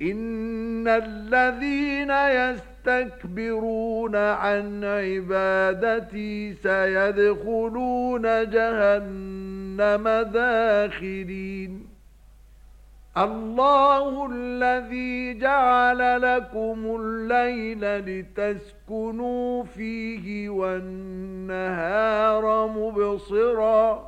إن الذين يستكبرون عن عبادتي سيدخلون جهنم داخرين الله الذي جعل لكم الليل لتسكنوا فيه والنهار مبصراً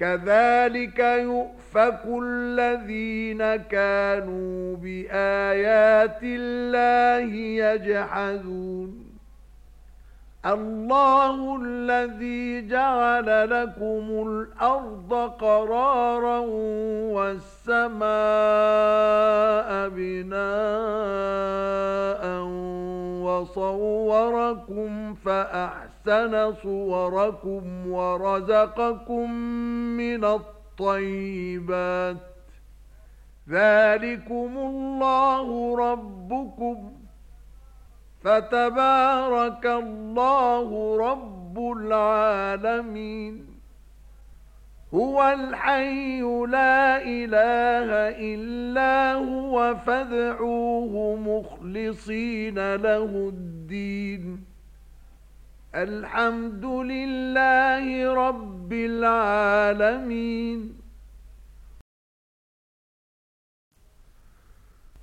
كذلك يؤفك الذين كانوا بآيات الله يجحدون الله الذي جعل لكم الأرض قرارا والسماء بناء وصوركم فأحسن صوركم ورزقكم من الطيبات. ذلكم الله ربكم. فتبارك الله رب العالمين. هو الحي لا إله إلا هو فادعوه مخلصين له الدين. الحمد لله رب العالمين.